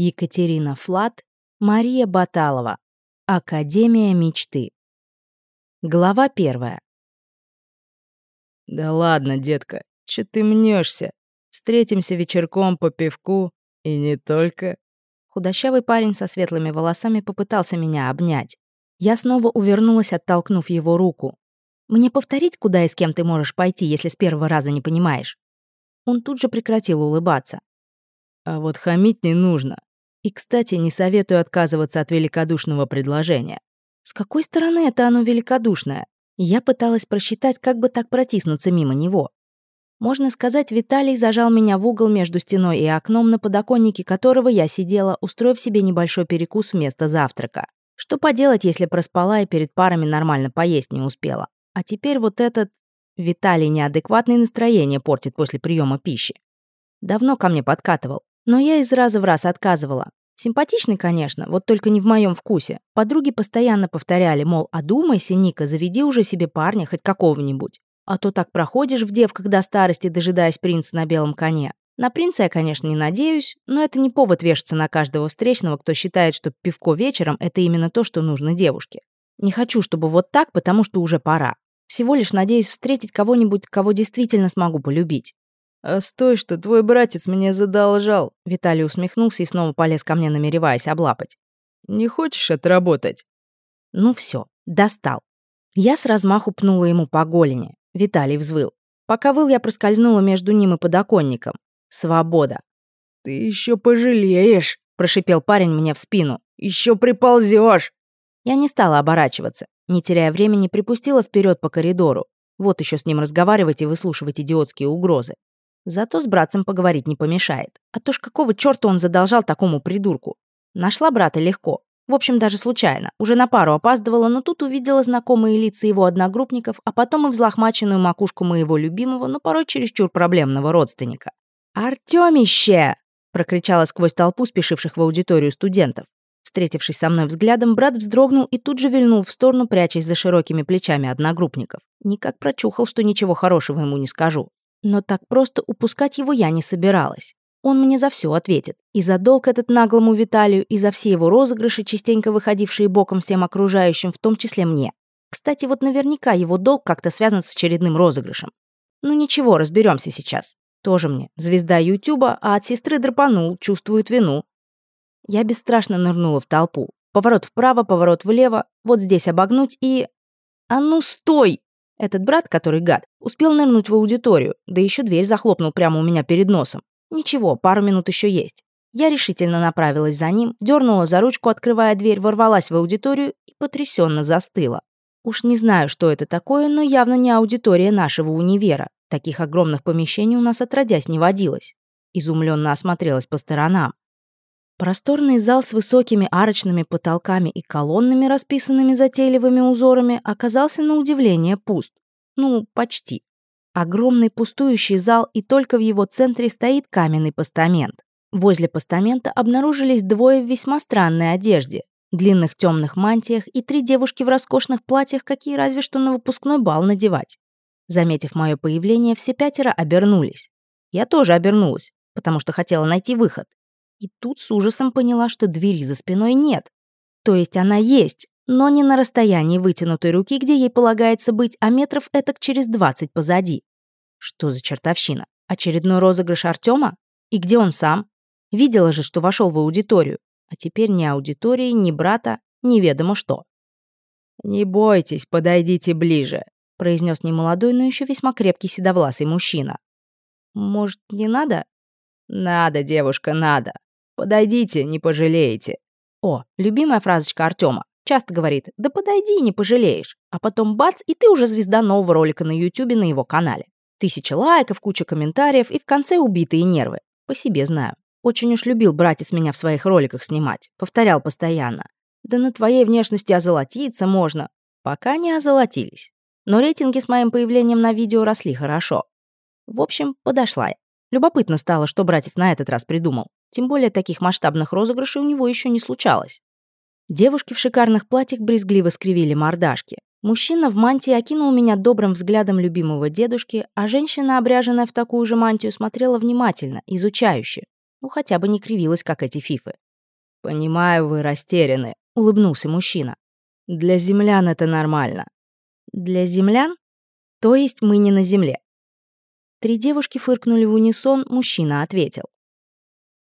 Екатерина Флат, Мария Баталова. Академия мечты. Глава первая. «Да ладно, детка, че ты мнешься? Встретимся вечерком по пивку, и не только». Худощавый парень со светлыми волосами попытался меня обнять. Я снова увернулась, оттолкнув его руку. «Мне повторить, куда и с кем ты можешь пойти, если с первого раза не понимаешь?» Он тут же прекратил улыбаться. «А вот хамить не нужно. И, кстати, не советую отказываться от великодушного предложения». «С какой стороны это оно великодушное?» Я пыталась просчитать, как бы так протиснуться мимо него. Можно сказать, Виталий зажал меня в угол между стеной и окном, на подоконнике которого я сидела, устроив себе небольшой перекус вместо завтрака. Что поделать, если проспала и перед парами нормально поесть не успела? А теперь вот этот... Виталий неадекватное настроение портит после приема пищи. Давно ко мне подкатывал, но я из раза в раз отказывала. Симпатичный, конечно, вот только не в моем вкусе. Подруги постоянно повторяли, мол, одумайся, Ника, заведи уже себе парня, хоть какого-нибудь. А то так проходишь в девках до старости, дожидаясь принца на белом коне. На принца я, конечно, не надеюсь, но это не повод вешаться на каждого встречного, кто считает, что пивко вечером — это именно то, что нужно девушке. Не хочу, чтобы вот так, потому что уже пора. Всего лишь надеюсь встретить кого-нибудь, кого действительно смогу полюбить. «А стой, что твой братец мне задолжал!» Виталий усмехнулся и снова полез ко мне, намереваясь облапать. «Не хочешь отработать?» Ну все, достал. Я с размаху пнула ему по голени. Виталий взвыл. Пока выл, я проскользнула между ним и подоконником. Свобода. «Ты еще пожалеешь!» – прошипел парень мне в спину. Еще приползешь! Я не стала оборачиваться. Не теряя времени, припустила вперед по коридору. Вот еще с ним разговаривать и выслушивать идиотские угрозы. Зато с братцем поговорить не помешает. А то ж какого чёрта он задолжал такому придурку? Нашла брата легко. В общем, даже случайно. Уже на пару опаздывала, но тут увидела знакомые лица его одногруппников, а потом и взлохмаченную макушку моего любимого, но порой чересчур проблемного родственника. «Артёмище!» — прокричала сквозь толпу спешивших в аудиторию студентов. Встретившись со мной взглядом, брат вздрогнул и тут же вильнул в сторону, прячась за широкими плечами одногруппников. Никак прочухал, что ничего хорошего ему не скажу. Но так просто упускать его я не собиралась. Он мне за все ответит. И за долг этот наглому Виталию, и за все его розыгрыши, частенько выходившие боком всем окружающим, в том числе мне. Кстати, вот наверняка его долг как-то связан с очередным розыгрышем. Ну ничего, разберемся сейчас. Тоже мне звезда Ютуба, а от сестры драпанул, чувствует вину. Я бесстрашно нырнула в толпу. Поворот вправо, поворот влево, вот здесь обогнуть и... А ну стой! Этот брат, который гад, успел нырнуть в аудиторию, да еще дверь захлопнул прямо у меня перед носом. Ничего, пару минут еще есть. Я решительно направилась за ним, дернула за ручку, открывая дверь, ворвалась в аудиторию и потрясенно застыла. Уж не знаю, что это такое, но явно не аудитория нашего универа. Таких огромных помещений у нас отродясь не водилось. Изумленно осмотрелась по сторонам. Просторный зал с высокими арочными потолками и колоннами, расписанными затейливыми узорами, оказался на удивление пуст. Ну, почти. Огромный пустующий зал, и только в его центре стоит каменный постамент. Возле постамента обнаружились двое в весьма странной одежде, длинных темных мантиях и три девушки в роскошных платьях, какие разве что на выпускной бал надевать. Заметив мое появление, все пятеро обернулись. Я тоже обернулась, потому что хотела найти выход. И тут с ужасом поняла, что двери за спиной нет. То есть она есть, но не на расстоянии вытянутой руки, где ей полагается быть, а метров этак через 20 позади. Что за чертовщина? Очередной розыгрыш Артема? И где он сам? Видела же, что вошел в аудиторию. А теперь ни аудитории, ни брата, неведомо что. «Не бойтесь, подойдите ближе», — произнес немолодой, но еще весьма крепкий седовласый мужчина. «Может, не надо?» «Надо, девушка, надо. Подойдите, не пожалеете». О, любимая фразочка Артема. Часто говорит «да подойди, не пожалеешь». А потом бац, и ты уже звезда нового ролика на Ютубе на его канале. Тысяча лайков, куча комментариев и в конце убитые нервы. По себе знаю. Очень уж любил братец меня в своих роликах снимать. Повторял постоянно. Да на твоей внешности озолотиться можно. Пока не озолотились. Но рейтинги с моим появлением на видео росли хорошо. В общем, подошла я. Любопытно стало, что братец на этот раз придумал. Тем более таких масштабных розыгрышей у него еще не случалось. Девушки в шикарных платьях брезгливо скривили мордашки. Мужчина в мантии окинул меня добрым взглядом любимого дедушки, а женщина, обряженная в такую же мантию, смотрела внимательно, изучающе. Ну, хотя бы не кривилась, как эти фифы. «Понимаю, вы растеряны», — улыбнулся мужчина. «Для землян это нормально». «Для землян? То есть мы не на земле?» Три девушки фыркнули в унисон, мужчина ответил.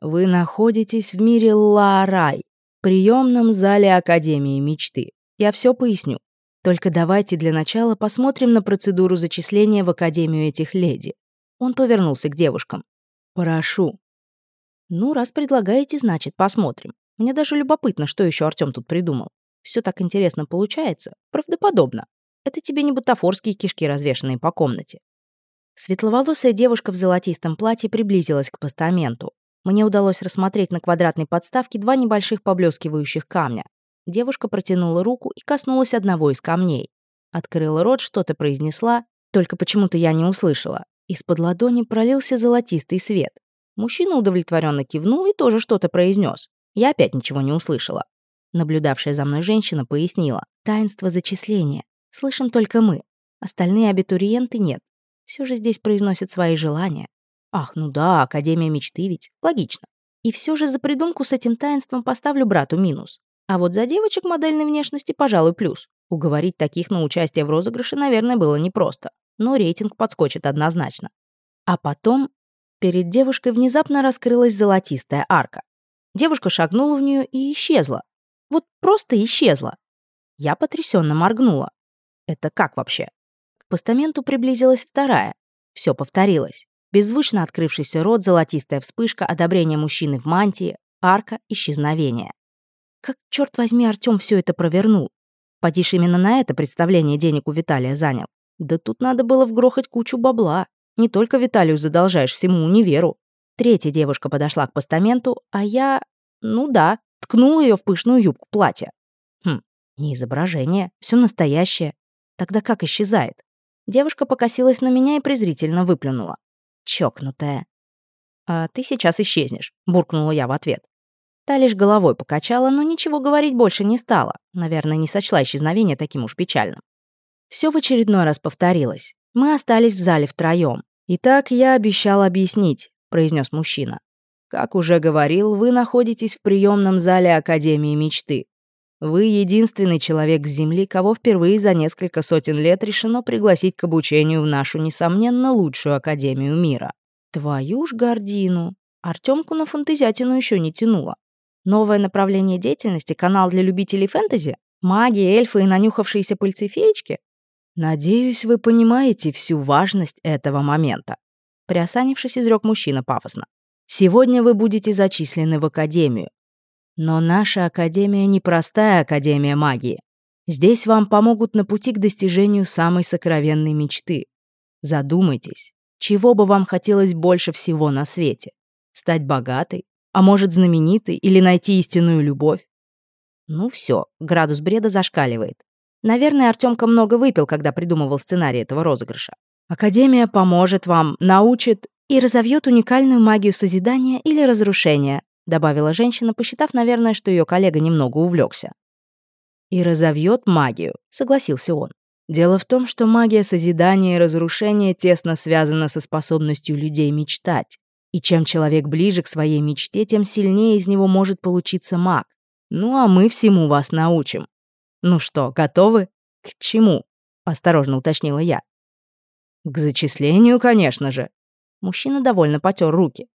«Вы находитесь в мире Лаарай, приемном зале Академии мечты. Я все поясню. Только давайте для начала посмотрим на процедуру зачисления в Академию этих леди». Он повернулся к девушкам. «Прошу». «Ну, раз предлагаете, значит, посмотрим. Мне даже любопытно, что еще Артем тут придумал. Все так интересно получается, правдоподобно. Это тебе не бутафорские кишки, развешанные по комнате. Светловолосая девушка в золотистом платье приблизилась к постаменту. Мне удалось рассмотреть на квадратной подставке два небольших поблескивающих камня. Девушка протянула руку и коснулась одного из камней. Открыла рот, что-то произнесла, только почему-то я не услышала. Из-под ладони пролился золотистый свет. Мужчина удовлетворенно кивнул и тоже что-то произнес. Я опять ничего не услышала. Наблюдавшая за мной женщина пояснила. «Таинство зачисления. Слышим только мы. Остальные абитуриенты нет. Все же здесь произносят свои желания. Ах, ну да, Академия мечты ведь. Логично. И все же за придумку с этим таинством поставлю брату минус. А вот за девочек модельной внешности, пожалуй, плюс. Уговорить таких на участие в розыгрыше, наверное, было непросто. Но рейтинг подскочит однозначно. А потом перед девушкой внезапно раскрылась золотистая арка. Девушка шагнула в нее и исчезла. Вот просто исчезла. Я потрясенно моргнула. Это как вообще? постаменту приблизилась вторая. Все повторилось. Беззвучно открывшийся рот, золотистая вспышка, одобрение мужчины в мантии, арка, исчезновение. Как, черт возьми, Артем все это провернул? Падишь именно на это представление денег у Виталия занял. Да тут надо было вгрохать кучу бабла. Не только Виталию задолжаешь, всему универу. Третья девушка подошла к постаменту, а я... Ну да, ткнула ее в пышную юбку платья. Хм, не изображение, все настоящее. Тогда как исчезает? Девушка покосилась на меня и презрительно выплюнула. Чокнутая. «А ты сейчас исчезнешь», — буркнула я в ответ. Та лишь головой покачала, но ничего говорить больше не стала. Наверное, не сочла исчезновение таким уж печальным. Все в очередной раз повторилось. Мы остались в зале втроем. «Итак, я обещал объяснить», — произнес мужчина. «Как уже говорил, вы находитесь в приемном зале Академии мечты. Вы единственный человек с Земли, кого впервые за несколько сотен лет решено пригласить к обучению в нашу, несомненно, лучшую Академию мира. Твою ж гордину. Артемку на фантазиатину еще не тянуло. Новое направление деятельности, канал для любителей фэнтези? Маги, эльфы и нанюхавшиеся пыльцы феечки? Надеюсь, вы понимаете всю важность этого момента. Приосанившись, изрек мужчина пафосно. Сегодня вы будете зачислены в Академию. Но наша Академия не простая Академия магии. Здесь вам помогут на пути к достижению самой сокровенной мечты. Задумайтесь, чего бы вам хотелось больше всего на свете? Стать богатой? А может, знаменитой? Или найти истинную любовь? Ну все, градус бреда зашкаливает. Наверное, Артемка много выпил, когда придумывал сценарий этого розыгрыша. Академия поможет вам, научит и разовьет уникальную магию созидания или разрушения, добавила женщина, посчитав, наверное, что ее коллега немного увлекся. «И разовьет магию», — согласился он. «Дело в том, что магия созидания и разрушения тесно связана со способностью людей мечтать. И чем человек ближе к своей мечте, тем сильнее из него может получиться маг. Ну а мы всему вас научим. Ну что, готовы? К чему? Осторожно уточнила я. К зачислению, конечно же. Мужчина довольно потер руки.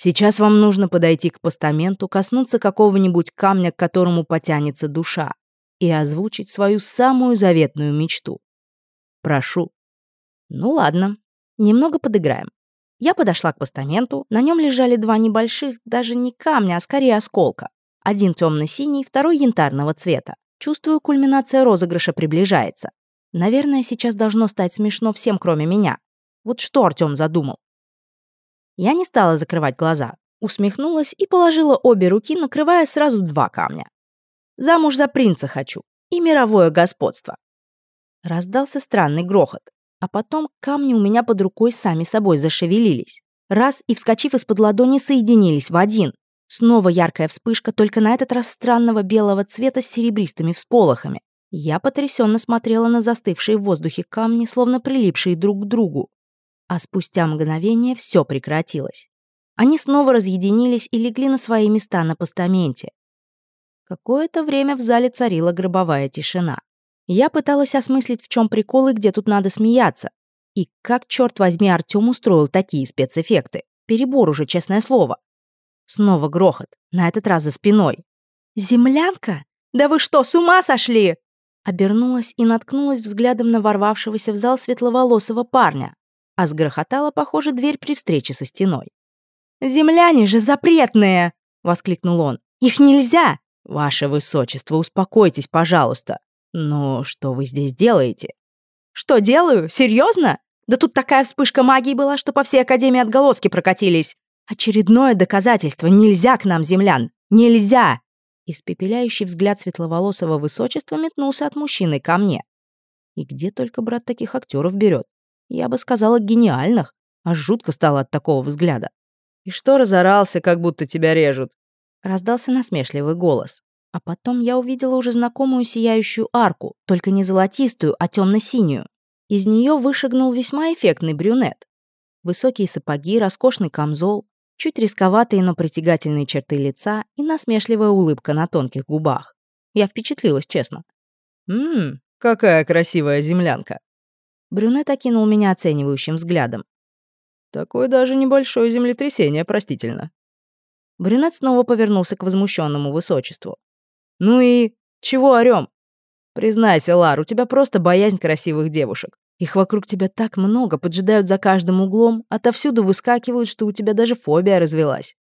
Сейчас вам нужно подойти к постаменту, коснуться какого-нибудь камня, к которому потянется душа, и озвучить свою самую заветную мечту. Прошу. Ну ладно, немного подыграем. Я подошла к постаменту, на нем лежали два небольших, даже не камня, а скорее осколка. Один темно-синий, второй янтарного цвета. Чувствую, кульминация розыгрыша приближается. Наверное, сейчас должно стать смешно всем, кроме меня. Вот что Артём задумал? Я не стала закрывать глаза, усмехнулась и положила обе руки, накрывая сразу два камня. «Замуж за принца хочу и мировое господство». Раздался странный грохот, а потом камни у меня под рукой сами собой зашевелились. Раз и, вскочив из-под ладони, соединились в один. Снова яркая вспышка, только на этот раз странного белого цвета с серебристыми всполохами. Я потрясенно смотрела на застывшие в воздухе камни, словно прилипшие друг к другу а спустя мгновение все прекратилось. Они снова разъединились и легли на свои места на постаменте. Какое-то время в зале царила гробовая тишина. Я пыталась осмыслить, в чем прикол и где тут надо смеяться. И как, черт возьми, Артем устроил такие спецэффекты. Перебор уже, честное слово. Снова грохот, на этот раз за спиной. «Землянка? Да вы что, с ума сошли?» Обернулась и наткнулась взглядом на ворвавшегося в зал светловолосого парня, а сгрохотала, похоже, дверь при встрече со стеной. «Земляне же запретные!» — воскликнул он. «Их нельзя!» «Ваше высочество, успокойтесь, пожалуйста. Но что вы здесь делаете?» «Что делаю? Серьезно? Да тут такая вспышка магии была, что по всей Академии отголоски прокатились. Очередное доказательство. Нельзя к нам, землян. Нельзя!» Испепеляющий взгляд светловолосого высочества метнулся от мужчины ко мне. И где только брат таких актеров берет? Я бы сказала, гениальных. Аж жутко стало от такого взгляда. «И что разорался, как будто тебя режут?» Раздался насмешливый голос. А потом я увидела уже знакомую сияющую арку, только не золотистую, а темно-синюю. Из нее вышагнул весьма эффектный брюнет. Высокие сапоги, роскошный камзол, чуть рисковатые, но притягательные черты лица и насмешливая улыбка на тонких губах. Я впечатлилась, честно. «Ммм, какая красивая землянка!» Брюнет окинул меня оценивающим взглядом. «Такое даже небольшое землетрясение, простительно». Брюнет снова повернулся к возмущенному высочеству. «Ну и чего орём? Признайся, Лар, у тебя просто боязнь красивых девушек. Их вокруг тебя так много, поджидают за каждым углом, отовсюду выскакивают, что у тебя даже фобия развелась».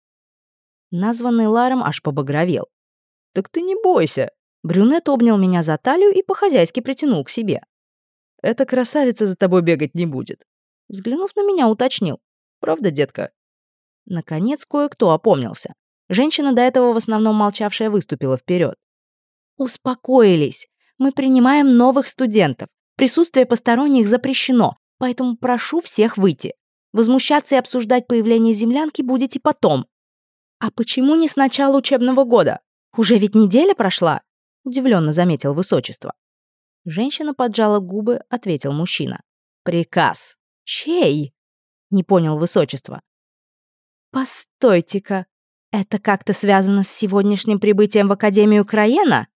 Названный Ларом аж побагровел. «Так ты не бойся». Брюнет обнял меня за талию и по-хозяйски притянул к себе. «Эта красавица за тобой бегать не будет». Взглянув на меня, уточнил. «Правда, детка?» Наконец, кое-кто опомнился. Женщина, до этого в основном молчавшая, выступила вперед. «Успокоились. Мы принимаем новых студентов. Присутствие посторонних запрещено, поэтому прошу всех выйти. Возмущаться и обсуждать появление землянки будете потом». «А почему не с начала учебного года? Уже ведь неделя прошла?» — удивленно заметил высочество. Женщина поджала губы, ответил мужчина. «Приказ. Чей?» — не понял высочество. «Постойте-ка, это как-то связано с сегодняшним прибытием в Академию Краена?»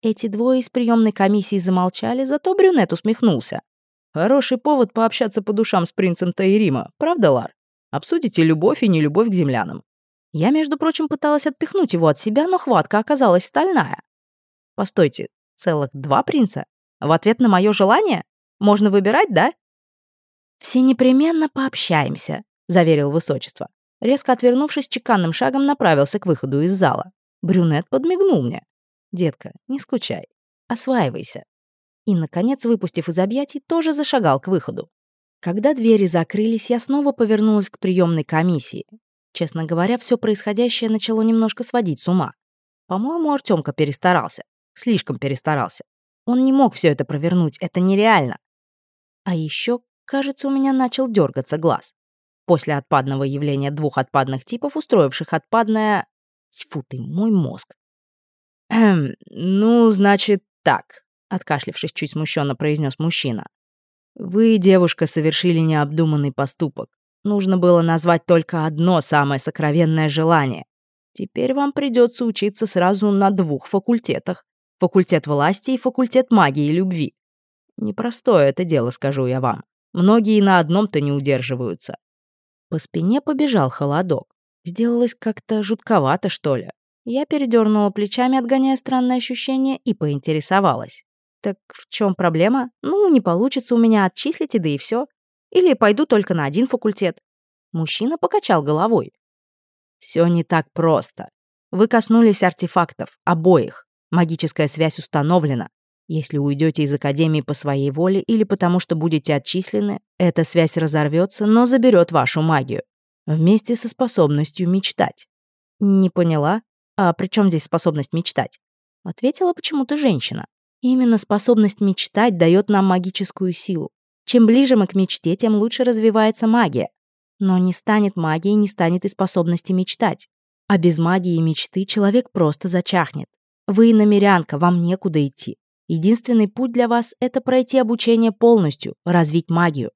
Эти двое из приемной комиссии замолчали, зато брюнет усмехнулся. «Хороший повод пообщаться по душам с принцем Таирима, правда, Лар? Обсудите любовь и нелюбовь к землянам». Я, между прочим, пыталась отпихнуть его от себя, но хватка оказалась стальная. «Постойте, целых два принца? В ответ на мое желание? Можно выбирать, да?» «Все непременно пообщаемся», — заверил высочество. Резко отвернувшись, чеканным шагом направился к выходу из зала. Брюнет подмигнул мне. «Детка, не скучай. Осваивайся». И, наконец, выпустив из объятий, тоже зашагал к выходу. Когда двери закрылись, я снова повернулась к приемной комиссии. Честно говоря, все происходящее начало немножко сводить с ума. По-моему, Артемка перестарался. Слишком перестарался. Он не мог все это провернуть, это нереально. А еще, кажется, у меня начал дергаться глаз после отпадного явления двух отпадных типов, устроивших отпадное... Тьфу ты, мой мозг. «Эм, ну, значит, так», — откашлившись, чуть смущенно произнес мужчина. «Вы, девушка, совершили необдуманный поступок. Нужно было назвать только одно самое сокровенное желание. Теперь вам придется учиться сразу на двух факультетах. Факультет власти и факультет магии и любви. Непростое это дело, скажу я вам. Многие на одном-то не удерживаются. По спине побежал холодок. Сделалось как-то жутковато, что ли. Я передернула плечами, отгоняя странное ощущение, и поинтересовалась. «Так в чем проблема? Ну, не получится у меня, отчислите, да и все. Или пойду только на один факультет». Мужчина покачал головой. Все не так просто. Вы коснулись артефактов, обоих. Магическая связь установлена. Если уйдете из Академии по своей воле или потому что будете отчислены, эта связь разорвется, но заберет вашу магию. Вместе со способностью мечтать. Не поняла? А при чем здесь способность мечтать? Ответила почему-то женщина. Именно способность мечтать дает нам магическую силу. Чем ближе мы к мечте, тем лучше развивается магия. Но не станет магией, не станет и способности мечтать. А без магии и мечты человек просто зачахнет. Вы намерянка, вам некуда идти. Единственный путь для вас — это пройти обучение полностью, развить магию.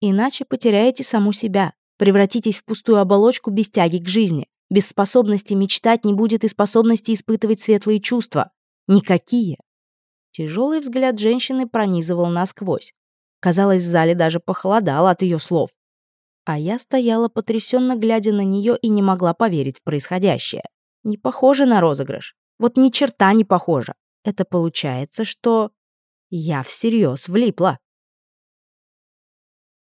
Иначе потеряете саму себя, Превратитесь в пустую оболочку без тяги к жизни. Без способности мечтать не будет и способности испытывать светлые чувства. Никакие. Тяжелый взгляд женщины пронизывал насквозь. Казалось, в зале даже похолодало от ее слов. А я стояла потрясенно, глядя на нее и не могла поверить в происходящее. Не похоже на розыгрыш. Вот ни черта не похоже. Это получается, что... Я всерьез влипла.